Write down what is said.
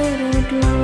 little know.